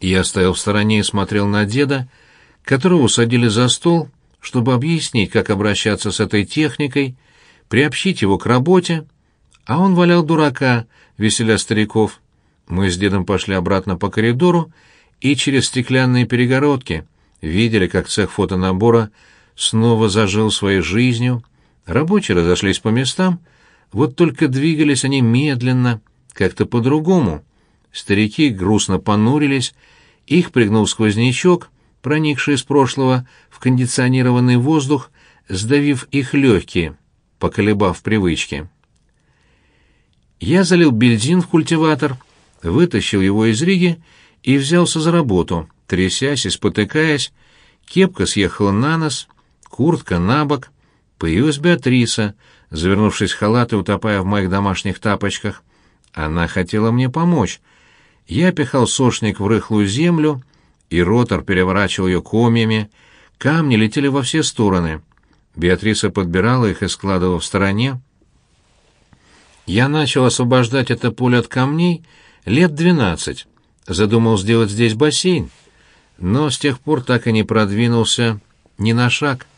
Я стоял в стороне и смотрел на деда, которого усадили за стол, чтобы объяснить, как обращаться с этой техникой, приобщить его к работе, а он валял дурака, веселя стариков. Мы с дедом пошли обратно по коридору и через стеклянные перегородки видели, как цех фотонабора снова зажил своей жизнью. Рабочие разошлись по местам, вот только двигались они медленно, как-то по-другому. Старики грустно понурились, их пригнул сквознячок, проникший из прошлого в кондиционированный воздух, сдавив их легкие, поколебав привычки. Я залил бензин в культиватор, вытащил его из риги и взялся за работу, трясясь и спотыкаясь. Кепка съехала на нос, куртка на бок. Появилась Беатриса, завернувшись в халат и утопая в моих домашних тапочках. Она хотела мне помочь. Я пихал сошник в рыхлую землю, и ротор переворачивал ее комьями. Камни летели во все стороны. Беатриса подбирала их и складывала в стороне. Я начал освобождать это поле от камней лет двенадцать. Задумал сделать здесь бассейн, но с тех пор так и не продвинулся ни на шаг.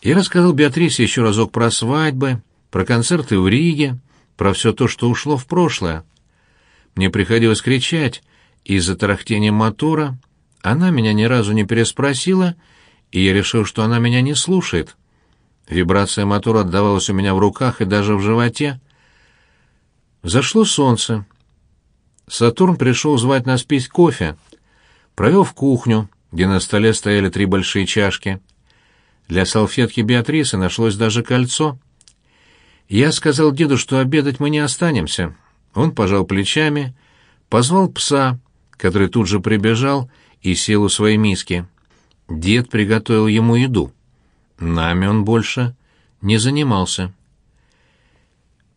И рассказал Беатрисе еще разок про свадьбы, про концерты в Риге, про все то, что ушло в прошлое. Мне приходилось кричать из-за тарахтения мотора. Она меня ни разу не переспросила, и я решил, что она меня не слушает. Вибрация мотора отдавалась у меня в руках и даже в животе. Зашло солнце. Сатурн пришел звать нас пить кофе. Провел в кухню, где на столе стояли три большие чашки. Для салфетки Беатрисы нашлось даже кольцо. Я сказал деду, что обедать мы не останемся. Он пожал плечами, позвал пса, который тут же прибежал и сел у своей миски. Дед приготовил ему еду. Нами он больше не занимался.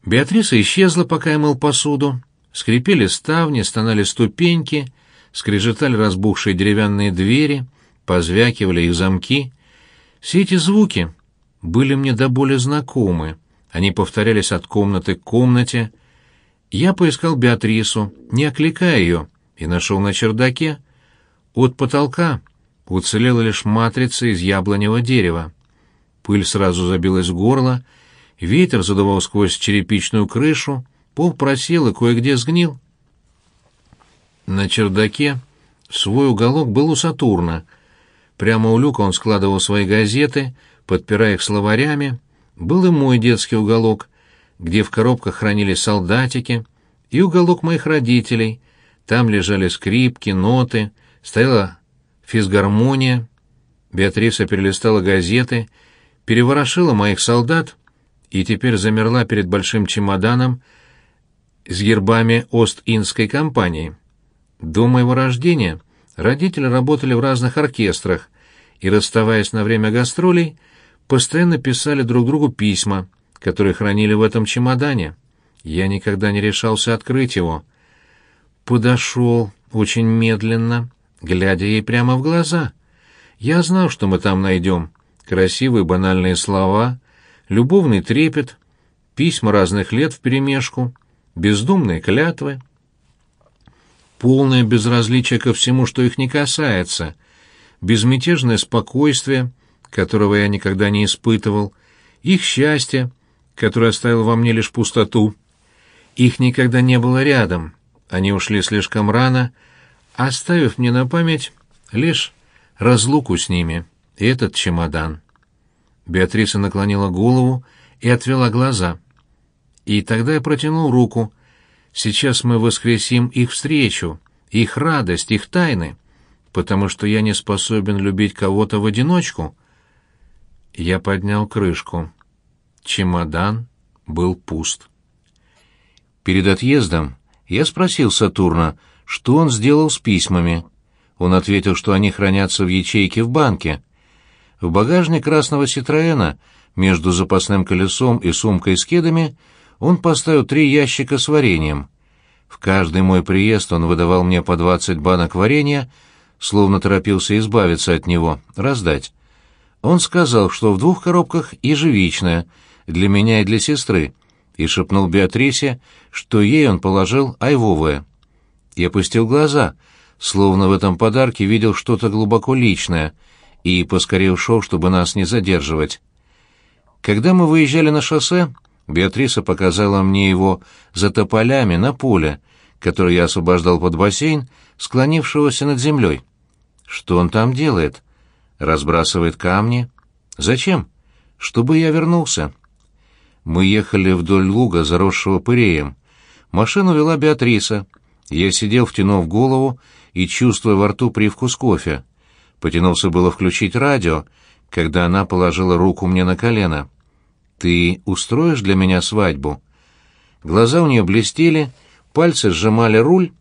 Беатриса исчезла, пока я мыл посуду. Скрипели ставни, стонали ступеньки, скрежетали разбухшие деревянные двери, позвякивали их замки. Все эти звуки были мне до боли знакомы. Они повторялись от комнаты к комнате. Я поискал Беатрису, не окликая ее, и нашел на чердаке. От потолка уцелела лишь матрица из яблоневого дерева. Пыль сразу забилась в горло, ветер задувал сквозь черепичную крышу, пол просел и кое-где сгнил. На чердаке свой уголок был у Сатурна. Прямо у люка он складывал свои газеты, подпирая их словарями. Был и мой детский уголок, где в коробках хранились солдатики, и уголок моих родителей. Там лежали скрипки, ноты, стояла физгармония. Беатриса перелистала газеты, переворошила моих солдат и теперь замерла перед большим чемоданом с гербами Ост-Индской компании. До моего рождения родители работали в разных оркестрах и, расставаясь на время гастролей, постоянно писали друг другу письма, которые хранили в этом чемодане. Я никогда не решался открыть его. Подошел очень медленно, глядя ей прямо в глаза. Я знал, что мы там найдем. Красивые банальные слова, любовный трепет, письма разных лет вперемешку, бездумные клятвы полное безразличие ко всему, что их не касается, безмятежное спокойствие, которого я никогда не испытывал, их счастье, которое оставило во мне лишь пустоту. Их никогда не было рядом, они ушли слишком рано, оставив мне на память лишь разлуку с ними и этот чемодан. Беатриса наклонила голову и отвела глаза. И тогда я протянул руку, Сейчас мы воскресим их встречу, их радость, их тайны, потому что я не способен любить кого-то в одиночку. Я поднял крышку. Чемодан был пуст. Перед отъездом я спросил Сатурна, что он сделал с письмами. Он ответил, что они хранятся в ячейке в банке. В багажник красного Ситроена между запасным колесом и сумкой с кедами он поставил три ящика с вареньем. В каждый мой приезд он выдавал мне по двадцать банок варенья, словно торопился избавиться от него, раздать. Он сказал, что в двух коробках ежевичная, для меня и для сестры, и шепнул Беатрисе, что ей он положил айвовое. Я пустил глаза. словно в этом подарке видел что-то глубоко личное, и поскорее ушел, чтобы нас не задерживать. Когда мы выезжали на шоссе, Беатриса показала мне его за тополями на поле, которое я освобождал под бассейн, склонившегося над землей. Что он там делает? Разбрасывает камни? Зачем? Чтобы я вернулся. Мы ехали вдоль луга, заросшего пыреем. Машину вела Беатриса. Я сидел, втянув голову и чувствуя во рту привкус кофе. Потянулся было включить радио, когда она положила руку мне на колено. «Ты устроишь для меня свадьбу?» Глаза у нее блестели, пальцы сжимали руль,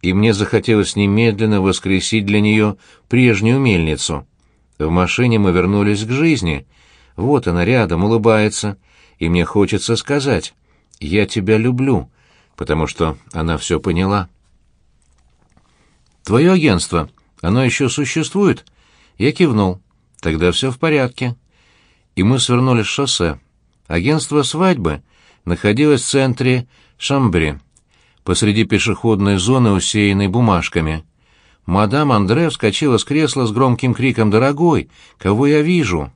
и мне захотелось немедленно воскресить для нее прежнюю мельницу. В машине мы вернулись к жизни. Вот она рядом, улыбается, и мне хочется сказать «Я тебя люблю», потому что она все поняла. «Твое агентство, оно еще существует?» Я кивнул. «Тогда все в порядке». И мы свернули с шоссе. Агентство свадьбы находилось в центре Шамбри, посреди пешеходной зоны, усеянной бумажками. Мадам Андре вскочила с кресла с громким криком «Дорогой, кого я вижу?»